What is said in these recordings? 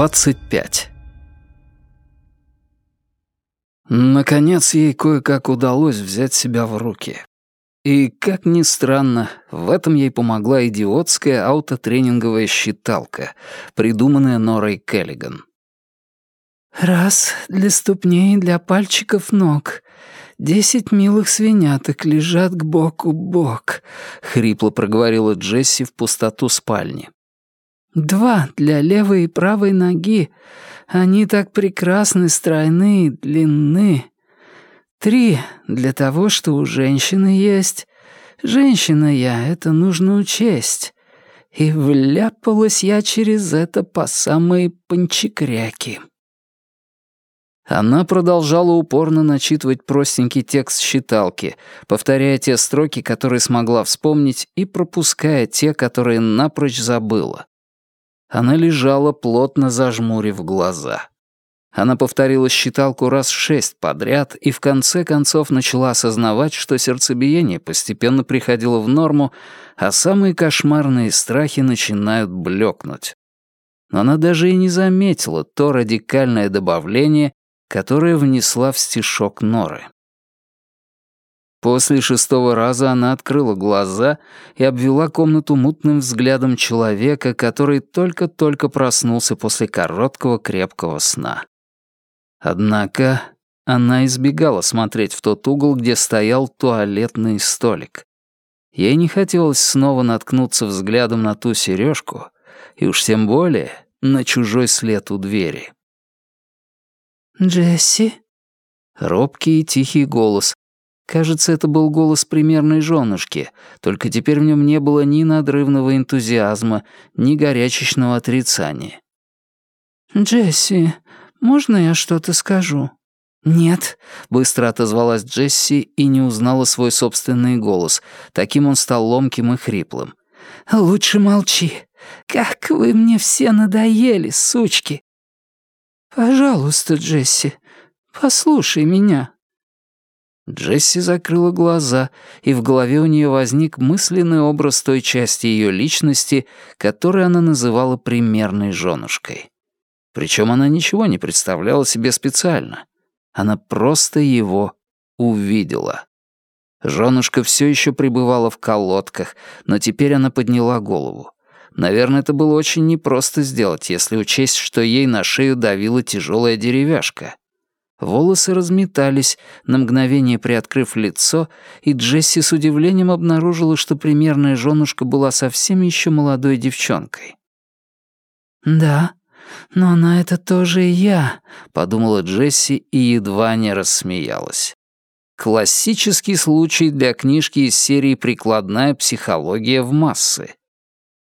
25. Наконец ей кое-как удалось взять себя в руки. И, как ни странно, в этом ей помогла идиотская аутотренинговая считалка, придуманная Норой Келлиган. «Раз для ступней для пальчиков ног. Десять милых свиняток лежат к боку бок», — хрипло проговорила Джесси в пустоту спальни. Два для левой и правой ноги. Они так прекрасны, стройны, длинны. Три для того, что у женщины есть. Женщина я, это нужно учесть. И вляпалась я через это по самые панчекряки. Она продолжала упорно начитывать простенький текст считалки, повторяя те строки, которые смогла вспомнить, и пропуская те, которые напрочь забыла. Она лежала, плотно зажмурив глаза. Она повторила считалку раз шесть подряд и в конце концов начала осознавать, что сердцебиение постепенно приходило в норму, а самые кошмарные страхи начинают блекнуть. Но она даже и не заметила то радикальное добавление, которое внесла в стишок Норы. После шестого раза она открыла глаза и обвела комнату мутным взглядом человека, который только-только проснулся после короткого крепкого сна. Однако она избегала смотреть в тот угол, где стоял туалетный столик. Ей не хотелось снова наткнуться взглядом на ту сережку, и уж тем более на чужой след у двери. «Джесси?» Робкий и тихий голос, Кажется, это был голос примерной женушки, только теперь в нем не было ни надрывного энтузиазма, ни горячечного отрицания. «Джесси, можно я что-то скажу?» «Нет», — быстро отозвалась Джесси и не узнала свой собственный голос. Таким он стал ломким и хриплым. «Лучше молчи. Как вы мне все надоели, сучки!» «Пожалуйста, Джесси, послушай меня», Джесси закрыла глаза, и в голове у нее возник мысленный образ той части ее личности, которую она называла примерной женушкой. Причем она ничего не представляла себе специально. Она просто его увидела. Женушка все еще пребывала в колодках, но теперь она подняла голову. Наверное, это было очень непросто сделать, если учесть, что ей на шею давила тяжелая деревяшка. Волосы разметались, на мгновение приоткрыв лицо, и Джесси с удивлением обнаружила, что примерная женушка была совсем еще молодой девчонкой. «Да, но она это тоже и я», — подумала Джесси и едва не рассмеялась. Классический случай для книжки из серии «Прикладная психология в массы».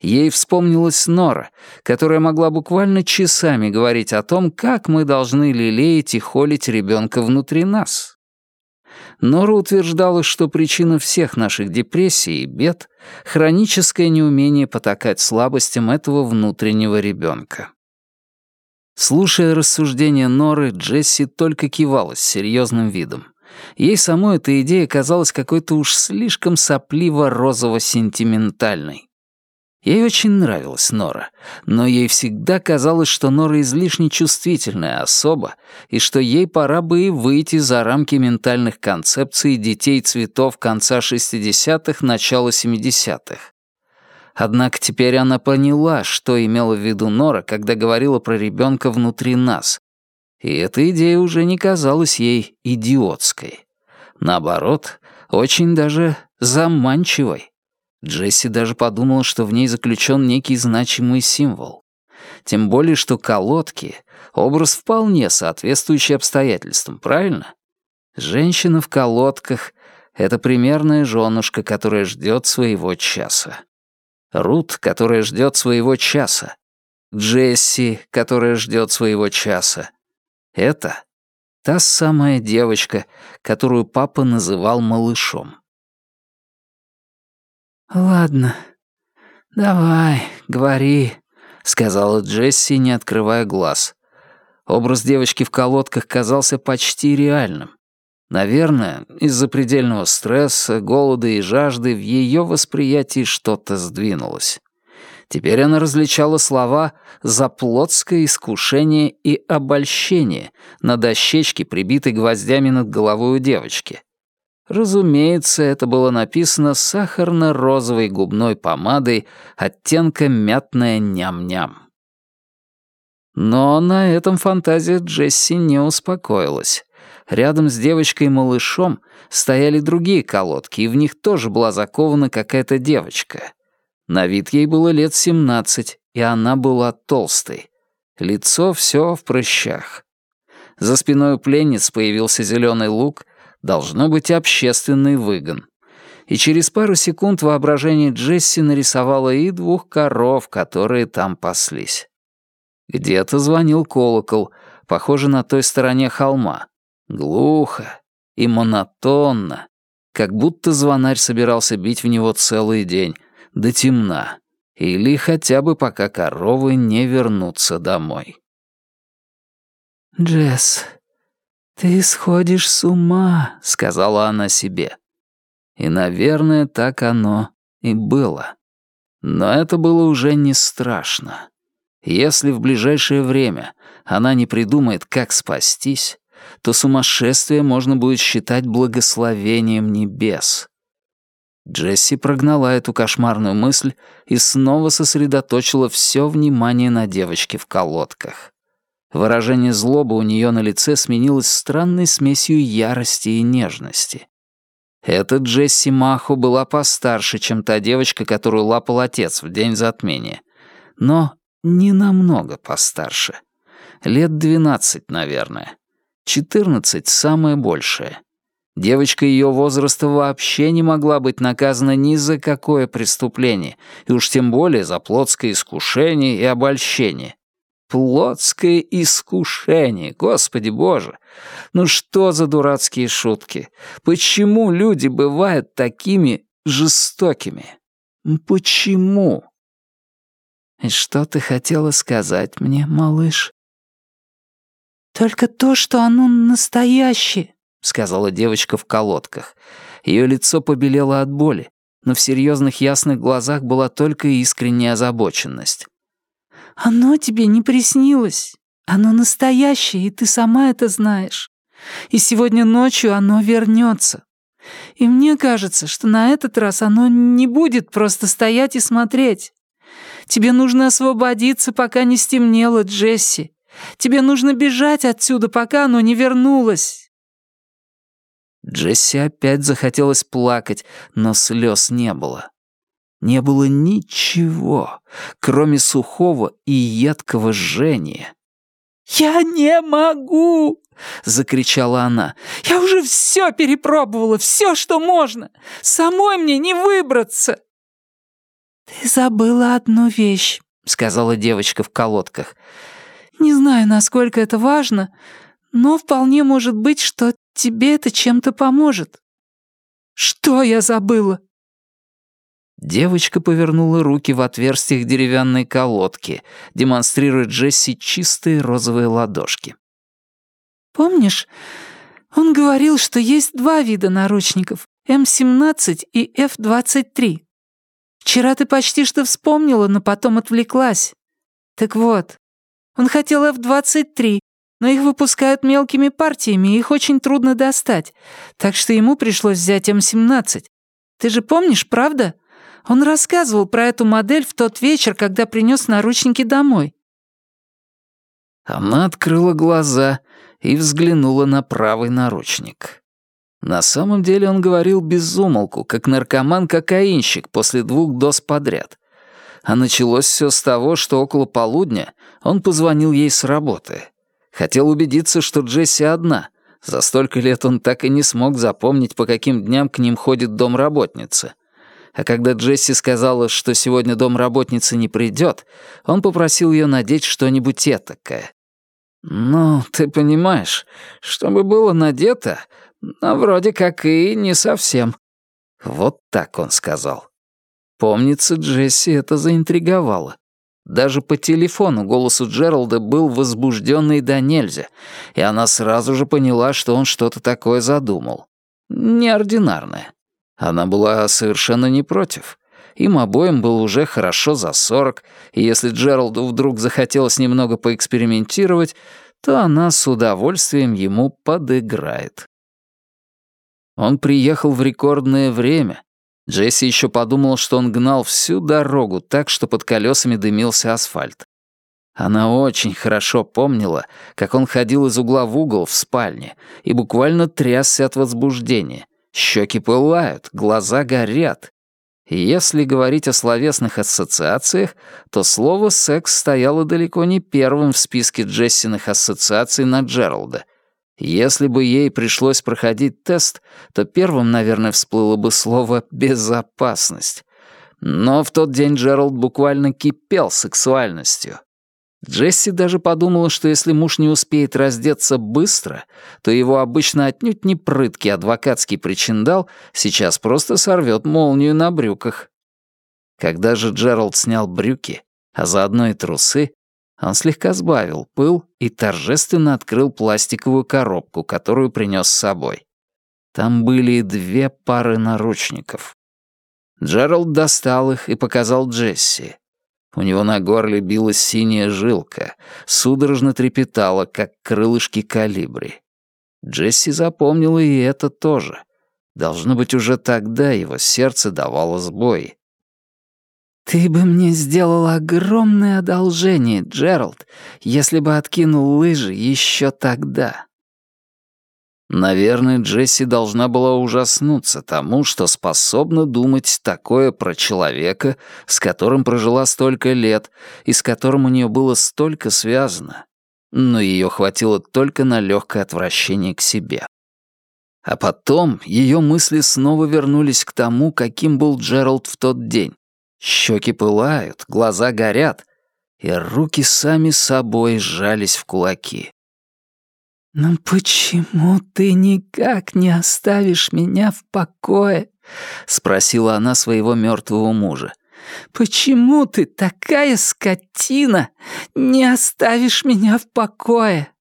Ей вспомнилась Нора, которая могла буквально часами говорить о том, как мы должны лелеять и холить ребенка внутри нас. Нора утверждала, что причина всех наших депрессий и бед — хроническое неумение потакать слабостям этого внутреннего ребенка. Слушая рассуждения Норы, Джесси только кивала с серьезным видом. Ей самой эта идея казалась какой-то уж слишком сопливо-розово-сентиментальной. Ей очень нравилась Нора, но ей всегда казалось, что Нора излишне чувствительная особа, и что ей пора бы и выйти за рамки ментальных концепций детей цветов конца 60-х, начала 70-х. Однако теперь она поняла, что имела в виду Нора, когда говорила про ребенка внутри нас. И эта идея уже не казалась ей идиотской. Наоборот, очень даже заманчивой. Джесси даже подумала, что в ней заключен некий значимый символ. Тем более, что колодки — образ вполне соответствующий обстоятельствам, правильно? Женщина в колодках — это примерная женушка, которая ждет своего часа. Рут, которая ждет своего часа. Джесси, которая ждет своего часа. Это та самая девочка, которую папа называл малышом. «Ладно, давай, говори», — сказала Джесси, не открывая глаз. Образ девочки в колодках казался почти реальным. Наверное, из-за предельного стресса, голода и жажды в ее восприятии что-то сдвинулось. Теперь она различала слова «заплотское искушение» и «обольщение» на дощечке, прибитой гвоздями над головой у девочки. Разумеется, это было написано сахарно-розовой губной помадой оттенка мятная ням-ням. Но на этом фантазия Джесси не успокоилась. Рядом с девочкой-малышом стояли другие колодки, и в них тоже была закована какая-то девочка. На вид ей было лет семнадцать, и она была толстой. Лицо все в прыщах. За спиной у пленниц появился зеленый лук, должно быть общественный выгон. И через пару секунд воображение Джесси нарисовало и двух коров, которые там паслись. Где-то звонил колокол, похоже, на той стороне холма. Глухо и монотонно, как будто звонарь собирался бить в него целый день, до темна, или хотя бы пока коровы не вернутся домой. «Джесс, ты сходишь с ума», — сказала она себе. И, наверное, так оно и было. Но это было уже не страшно. Если в ближайшее время она не придумает, как спастись, то сумасшествие можно будет считать благословением небес. Джесси прогнала эту кошмарную мысль и снова сосредоточила все внимание на девочке в колодках. Выражение злобы у нее на лице сменилось странной смесью ярости и нежности. Эта Джесси Махо была постарше, чем та девочка, которую лапал отец в день затмения. Но не намного постарше. Лет двенадцать, наверное. Четырнадцать — самое большее. Девочка ее возраста вообще не могла быть наказана ни за какое преступление, и уж тем более за плотское искушение и обольщение. Плотское искушение, господи боже! Ну что за дурацкие шутки? Почему люди бывают такими жестокими? Почему? И что ты хотела сказать мне, малыш? Только то, что оно настоящее, сказала девочка в колодках. Ее лицо побелело от боли, но в серьезных ясных глазах была только искренняя озабоченность. Оно тебе не приснилось. Оно настоящее, и ты сама это знаешь. И сегодня ночью оно вернется. И мне кажется, что на этот раз оно не будет просто стоять и смотреть. Тебе нужно освободиться, пока не стемнело, Джесси. Тебе нужно бежать отсюда, пока оно не вернулось». Джесси опять захотелось плакать, но слез не было. Не было ничего, кроме сухого и едкого жжения. «Я не могу!» — закричала она. «Я уже все перепробовала, все, что можно! Самой мне не выбраться!» «Ты забыла одну вещь», — сказала девочка в колодках. «Не знаю, насколько это важно, но вполне может быть, что тебе это чем-то поможет». «Что я забыла?» Девочка повернула руки в отверстиях деревянной колодки, демонстрируя Джесси чистые розовые ладошки. «Помнишь, он говорил, что есть два вида наручников — М-17 и F-23. Вчера ты почти что вспомнила, но потом отвлеклась. Так вот, он хотел F-23, но их выпускают мелкими партиями, и их очень трудно достать, так что ему пришлось взять М-17. Ты же помнишь, правда? Он рассказывал про эту модель в тот вечер, когда принес наручники домой. Она открыла глаза и взглянула на правый наручник. На самом деле он говорил без умолку, как наркоман-кокаинщик после двух доз подряд. А началось все с того, что около полудня он позвонил ей с работы. Хотел убедиться, что Джесси одна. За столько лет он так и не смог запомнить, по каким дням к ним ходит домработница. А когда Джесси сказала, что сегодня домработница не придет, он попросил ее надеть что-нибудь этакое. «Ну, ты понимаешь, чтобы было надето, но вроде как и не совсем. Вот так он сказал. Помнится, Джесси это заинтриговало. Даже по телефону голос у Джералда был возбужденный до нельзя, и она сразу же поняла, что он что-то такое задумал. Неординарное. Она была совершенно не против. Им обоим было уже хорошо за сорок, и если Джералду вдруг захотелось немного поэкспериментировать, то она с удовольствием ему подыграет. Он приехал в рекордное время. Джесси еще подумал, что он гнал всю дорогу так, что под колесами дымился асфальт. Она очень хорошо помнила, как он ходил из угла в угол в спальне и буквально трясся от возбуждения. Щеки пылают, глаза горят. И если говорить о словесных ассоциациях, то слово «секс» стояло далеко не первым в списке Джессиных ассоциаций на Джералда. Если бы ей пришлось проходить тест, то первым, наверное, всплыло бы слово «безопасность». Но в тот день Джеральд буквально кипел сексуальностью. Джесси даже подумала, что если муж не успеет раздеться быстро, то его обычно отнюдь не прыткий адвокатский причиндал сейчас просто сорвет молнию на брюках. Когда же Джеральд снял брюки, а заодно и трусы, он слегка сбавил пыл и торжественно открыл пластиковую коробку, которую принес с собой. Там были две пары наручников. Джеральд достал их и показал Джесси. У него на горле билась синяя жилка, судорожно трепетала, как крылышки калибри. Джесси запомнила и это тоже. Должно быть, уже тогда его сердце давало сбои. «Ты бы мне сделал огромное одолжение, Джеральд, если бы откинул лыжи еще тогда», Наверное, Джесси должна была ужаснуться тому, что способна думать такое про человека, с которым прожила столько лет и с которым у нее было столько связано. Но ее хватило только на легкое отвращение к себе. А потом ее мысли снова вернулись к тому, каким был Джеральд в тот день. Щеки пылают, глаза горят, и руки сами собой сжались в кулаки. «Но почему ты никак не оставишь меня в покое?» — спросила она своего мертвого мужа. «Почему ты такая скотина? Не оставишь меня в покое?»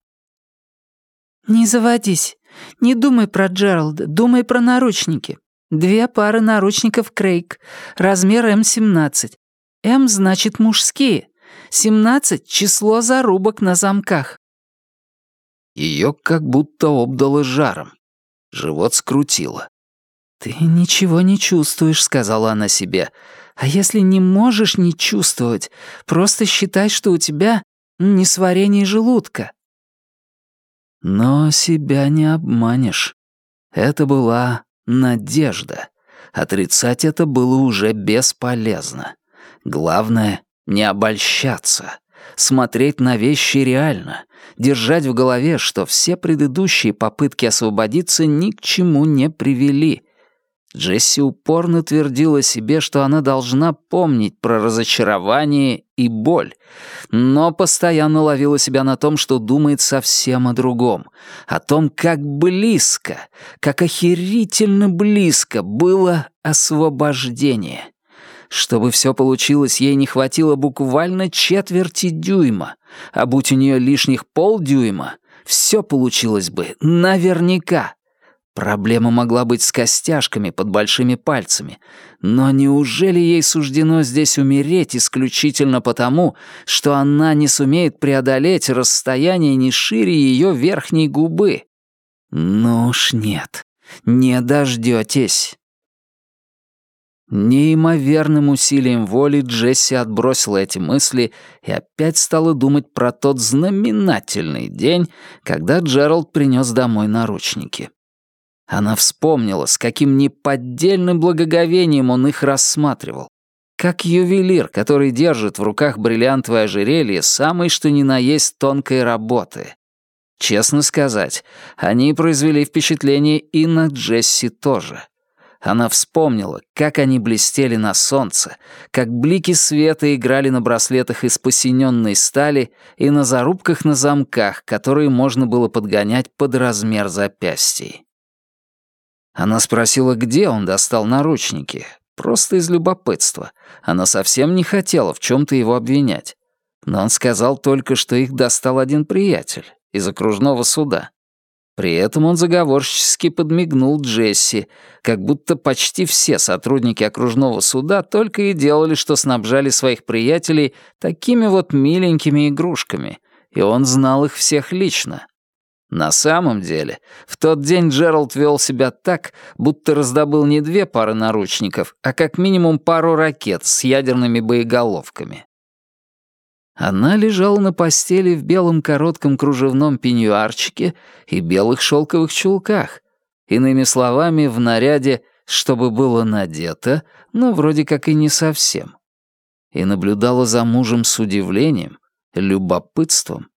«Не заводись. Не думай про Джералда, думай про наручники. Две пары наручников Крейг, размер М17. М значит мужские. 17 — число зарубок на замках. Ее как будто обдало жаром. Живот скрутило. «Ты ничего не чувствуешь», — сказала она себе. «А если не можешь не чувствовать, просто считай, что у тебя несварение желудка». Но себя не обманешь. Это была надежда. Отрицать это было уже бесполезно. Главное — не обольщаться смотреть на вещи реально, держать в голове, что все предыдущие попытки освободиться ни к чему не привели. Джесси упорно твердила себе, что она должна помнить про разочарование и боль, но постоянно ловила себя на том, что думает совсем о другом, о том, как близко, как охерительно близко было освобождение. Чтобы все получилось, ей не хватило буквально четверти дюйма, а будь у нее лишних полдюйма, все получилось бы наверняка. Проблема могла быть с костяшками под большими пальцами, но неужели ей суждено здесь умереть исключительно потому, что она не сумеет преодолеть расстояние не шире ее верхней губы? Ну уж нет, не дождетесь. Неимоверным усилием воли Джесси отбросила эти мысли и опять стала думать про тот знаменательный день, когда Джеральд принес домой наручники. Она вспомнила, с каким неподдельным благоговением он их рассматривал. Как ювелир, который держит в руках бриллиантовое ожерелье самой что ни на есть тонкой работы. Честно сказать, они произвели впечатление и на Джесси тоже. Она вспомнила, как они блестели на солнце, как блики света играли на браслетах из посиненной стали и на зарубках на замках, которые можно было подгонять под размер запястий. Она спросила, где он достал наручники, просто из любопытства. Она совсем не хотела в чем-то его обвинять. Но он сказал только, что их достал один приятель из окружного суда. При этом он заговорчески подмигнул Джесси, как будто почти все сотрудники окружного суда только и делали, что снабжали своих приятелей такими вот миленькими игрушками, и он знал их всех лично. На самом деле, в тот день Джеральд вел себя так, будто раздобыл не две пары наручников, а как минимум пару ракет с ядерными боеголовками. Она лежала на постели в белом коротком кружевном пеньюарчике и белых шелковых чулках. Иными словами, в наряде, чтобы было надето, но вроде как и не совсем. И наблюдала за мужем с удивлением, любопытством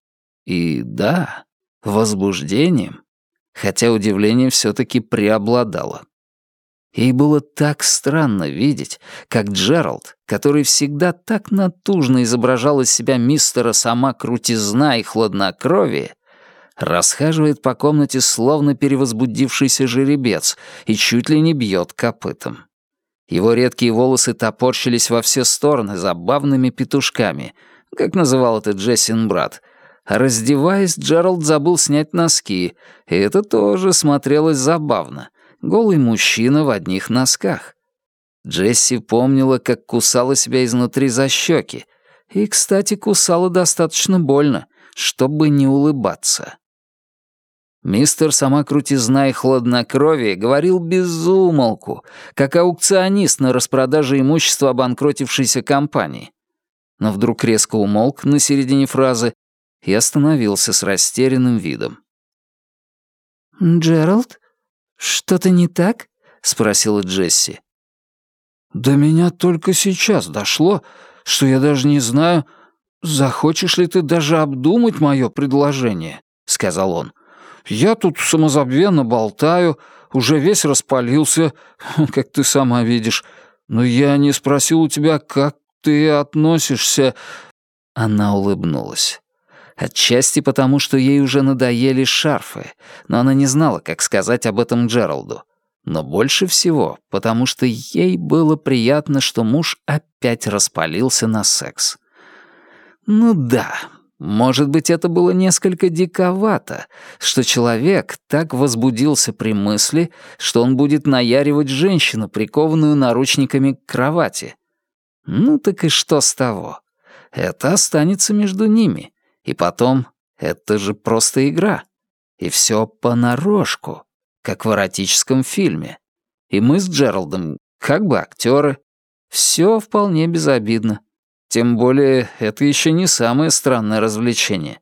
и, да, возбуждением, хотя удивление все-таки преобладало. Ей было так странно видеть, как Джеральд, который всегда так натужно изображал из себя мистера сама крутизна и хладнокровие, расхаживает по комнате словно перевозбудившийся жеребец и чуть ли не бьет копытом. Его редкие волосы топорщились во все стороны забавными петушками, как называл это Джессин брат. Раздеваясь, Джеральд забыл снять носки, и это тоже смотрелось забавно — голый мужчина в одних носках. Джесси помнила, как кусала себя изнутри за щеки, и, кстати, кусала достаточно больно, чтобы не улыбаться. Мистер сама крутизна и хладнокровие говорил без умолку, как аукционист на распродаже имущества обанкротившейся компании. Но вдруг резко умолк на середине фразы и остановился с растерянным видом. «Джеральд?» «Что-то не так?» — спросила Джесси. «До меня только сейчас дошло, что я даже не знаю, захочешь ли ты даже обдумать мое предложение», — сказал он. «Я тут самозабвенно болтаю, уже весь распалился, как ты сама видишь, но я не спросил у тебя, как ты относишься...» Она улыбнулась. Отчасти потому, что ей уже надоели шарфы, но она не знала, как сказать об этом Джералду. Но больше всего, потому что ей было приятно, что муж опять распалился на секс. Ну да, может быть, это было несколько диковато, что человек так возбудился при мысли, что он будет наяривать женщину, прикованную наручниками к кровати. Ну так и что с того? Это останется между ними. И потом, это же просто игра. И все понарошку, как в эротическом фильме. И мы с Джералдом как бы актеры. Все вполне безобидно. Тем более, это еще не самое странное развлечение.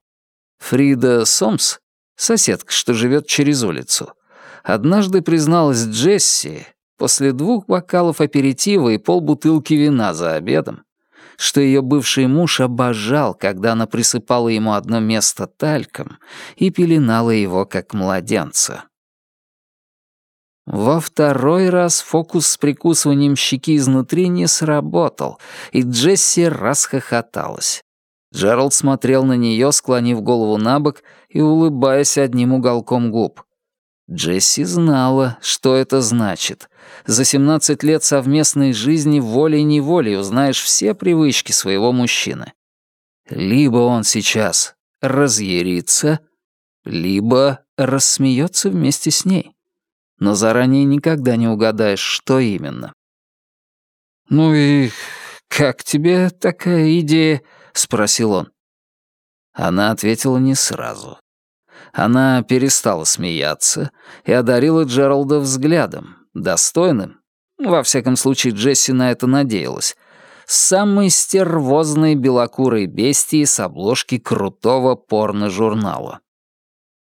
Фрида Сомс, соседка, что живет через улицу, однажды призналась Джесси после двух бокалов аперитива и полбутылки вина за обедом, что ее бывший муж обожал, когда она присыпала ему одно место тальком и пеленала его как младенца. Во второй раз фокус с прикусыванием щеки изнутри не сработал, и Джесси расхохоталась. Джеральд смотрел на нее, склонив голову на бок и улыбаясь одним уголком губ. Джесси знала, что это значит. За 17 лет совместной жизни волей-неволей узнаешь все привычки своего мужчины. Либо он сейчас разъярится, либо рассмеется вместе с ней. Но заранее никогда не угадаешь, что именно. «Ну и как тебе такая идея?» — спросил он. Она ответила не сразу. Она перестала смеяться и одарила Джералда взглядом, достойным, во всяком случае Джесси на это надеялась, самой стервозной белокурой бестии с обложки крутого порно-журнала.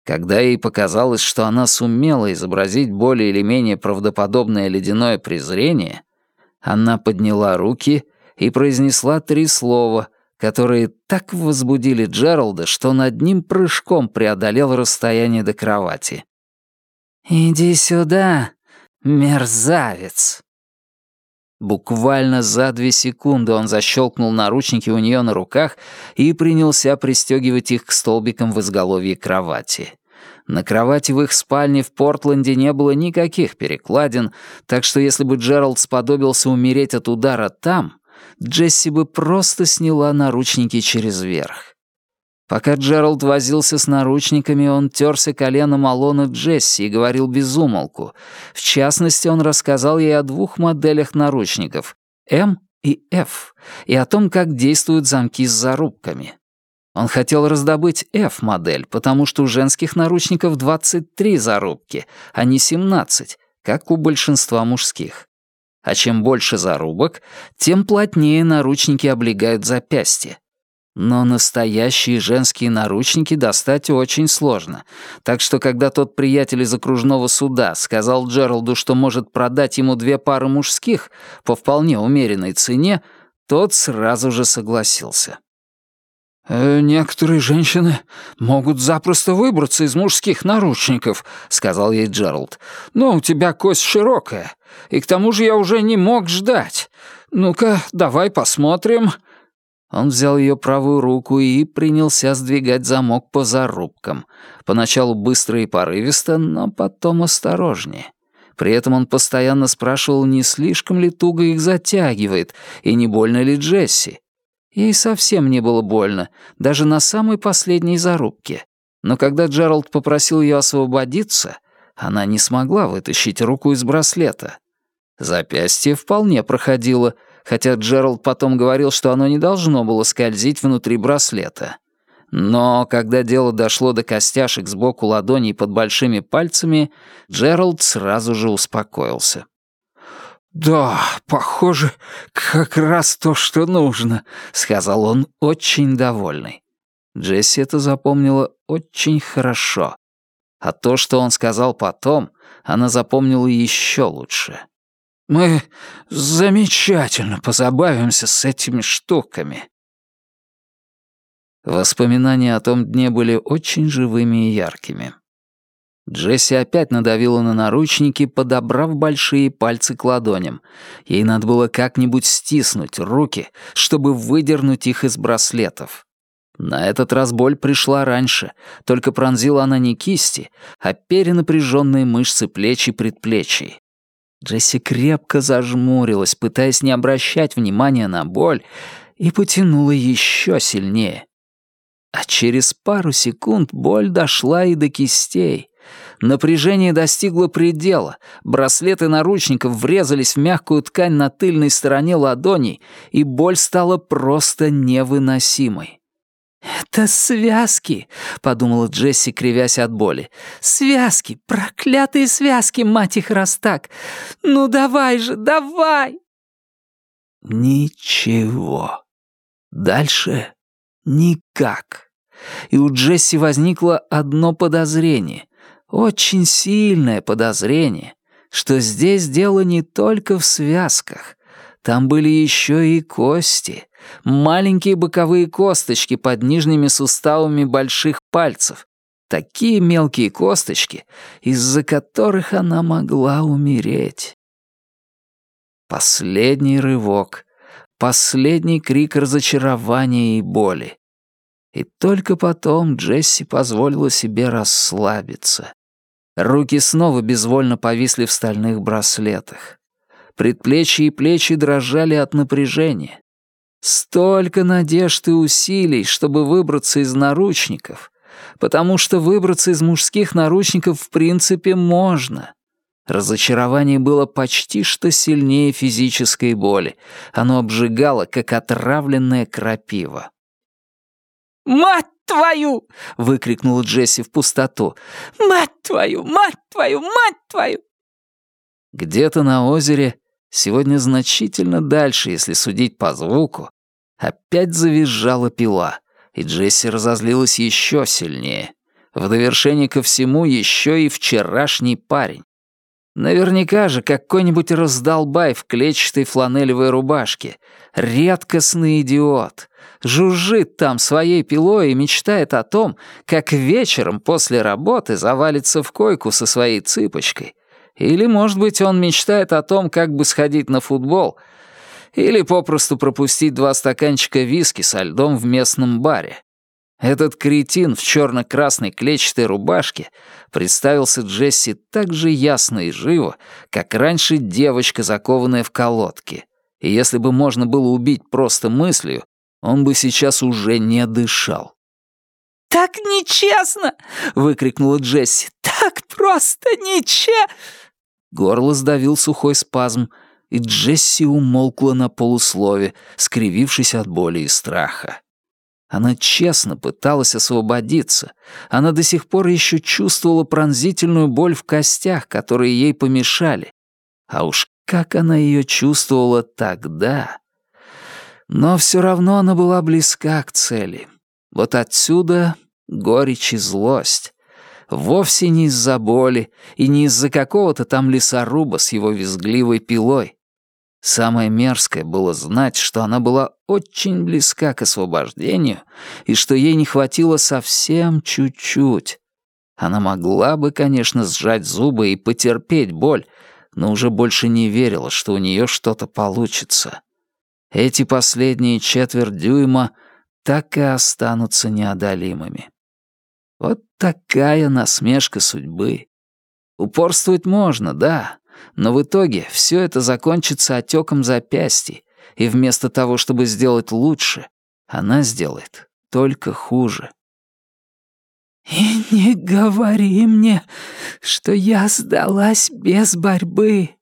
Когда ей показалось, что она сумела изобразить более или менее правдоподобное ледяное презрение, она подняла руки и произнесла три слова — которые так возбудили Джералда, что он одним прыжком преодолел расстояние до кровати. «Иди сюда, мерзавец!» Буквально за две секунды он защелкнул наручники у нее на руках и принялся пристегивать их к столбикам в изголовье кровати. На кровати в их спальне в Портленде не было никаких перекладин, так что если бы Джеральд сподобился умереть от удара там, Джесси бы просто сняла наручники через верх. Пока Джеральд возился с наручниками, он терся коленом Алона Джесси и говорил без умолку. В частности, он рассказал ей о двух моделях наручников — М и F, и о том, как действуют замки с зарубками. Он хотел раздобыть F-модель, потому что у женских наручников 23 зарубки, а не 17, как у большинства мужских. А чем больше зарубок, тем плотнее наручники облегают запястье. Но настоящие женские наручники достать очень сложно, так что когда тот приятель из окружного суда сказал Джералду, что может продать ему две пары мужских по вполне умеренной цене, тот сразу же согласился. «Э, «Некоторые женщины могут запросто выбраться из мужских наручников», — сказал ей Джеральд. «Но у тебя кость широкая, и к тому же я уже не мог ждать. Ну-ка, давай посмотрим». Он взял ее правую руку и принялся сдвигать замок по зарубкам. Поначалу быстро и порывисто, но потом осторожнее. При этом он постоянно спрашивал, не слишком ли туго их затягивает, и не больно ли Джесси. Ей совсем не было больно, даже на самой последней зарубке. Но когда Джеральд попросил ее освободиться, она не смогла вытащить руку из браслета. Запястье вполне проходило — хотя Джеральд потом говорил, что оно не должно было скользить внутри браслета. Но когда дело дошло до костяшек сбоку ладоней под большими пальцами, Джеральд сразу же успокоился. «Да, похоже, как раз то, что нужно», — сказал он, очень довольный. Джесси это запомнила очень хорошо. А то, что он сказал потом, она запомнила еще лучше. Мы замечательно позабавимся с этими штуками». Воспоминания о том дне были очень живыми и яркими. Джесси опять надавила на наручники, подобрав большие пальцы к ладоням. Ей надо было как-нибудь стиснуть руки, чтобы выдернуть их из браслетов. На этот раз боль пришла раньше, только пронзила она не кисти, а перенапряженные мышцы плеч и предплечий. Джесси крепко зажмурилась, пытаясь не обращать внимания на боль, и потянула еще сильнее. А через пару секунд боль дошла и до кистей. Напряжение достигло предела, браслеты наручников врезались в мягкую ткань на тыльной стороне ладоней, и боль стала просто невыносимой. «Это связки», — подумала Джесси, кривясь от боли. «Связки, проклятые связки, мать их раз так! Ну давай же, давай!» Ничего. Дальше никак. И у Джесси возникло одно подозрение, очень сильное подозрение, что здесь дело не только в связках. Там были еще и кости — маленькие боковые косточки под нижними суставами больших пальцев. Такие мелкие косточки, из-за которых она могла умереть. Последний рывок, последний крик разочарования и боли. И только потом Джесси позволила себе расслабиться. Руки снова безвольно повисли в стальных браслетах. Предплечья и плечи дрожали от напряжения. Столько надежд и усилий, чтобы выбраться из наручников. Потому что выбраться из мужских наручников в принципе можно. Разочарование было почти что сильнее физической боли. Оно обжигало, как отравленная крапива. «Мать твою!» — выкрикнула Джесси в пустоту. «Мать твою! Мать твою! Мать твою!» Где-то на озере сегодня значительно дальше, если судить по звуку, опять завизжала пила, и Джесси разозлилась еще сильнее. В довершение ко всему еще и вчерашний парень. Наверняка же какой-нибудь раздолбай в клетчатой фланелевой рубашке. Редкостный идиот. Жужжит там своей пилой и мечтает о том, как вечером после работы завалится в койку со своей цыпочкой, или, может быть, он мечтает о том, как бы сходить на футбол, или попросту пропустить два стаканчика виски со льдом в местном баре. Этот кретин в черно-красной клетчатой рубашке представился Джесси так же ясно и живо, как раньше девочка, закованная в колодки. И если бы можно было убить просто мыслью, он бы сейчас уже не дышал. так нечестно!» — выкрикнула Джесси. «Так просто нече...» Горло сдавил сухой спазм, и Джесси умолкла на полуслове, скривившись от боли и страха. Она честно пыталась освободиться. Она до сих пор еще чувствовала пронзительную боль в костях, которые ей помешали. А уж как она ее чувствовала тогда. Но все равно она была близка к цели. Вот отсюда горечь и злость. Вовсе не из-за боли и не из-за какого-то там лесоруба с его визгливой пилой. Самое мерзкое было знать, что она была очень близка к освобождению и что ей не хватило совсем чуть-чуть. Она могла бы, конечно, сжать зубы и потерпеть боль, но уже больше не верила, что у нее что-то получится. Эти последние четверть дюйма так и останутся неодолимыми. Вот такая насмешка судьбы. Упорствовать можно, да, но в итоге все это закончится отеком запястья, и вместо того, чтобы сделать лучше, она сделает только хуже. «И не говори мне, что я сдалась без борьбы.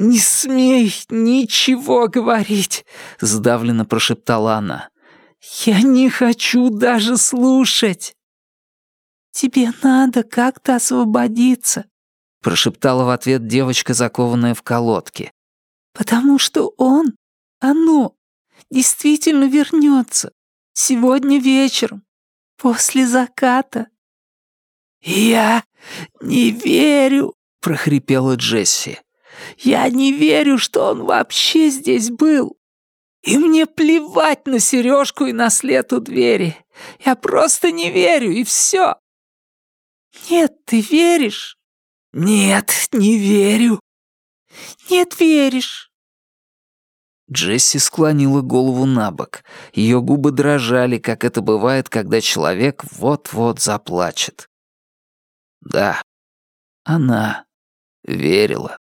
Не смей ничего говорить», — сдавленно прошептала она. «Я не хочу даже слушать». «Тебе надо как-то освободиться», — прошептала в ответ девочка, закованная в колодки. «Потому что он, оно, действительно вернется. Сегодня вечером, после заката». «Я не верю», — прохрипела Джесси. «Я не верю, что он вообще здесь был. И мне плевать на сережку и на след у двери. Я просто не верю, и все». «Нет, ты веришь?» «Нет, не верю». «Нет, веришь». Джесси склонила голову на бок. Ее губы дрожали, как это бывает, когда человек вот-вот заплачет. Да, она верила.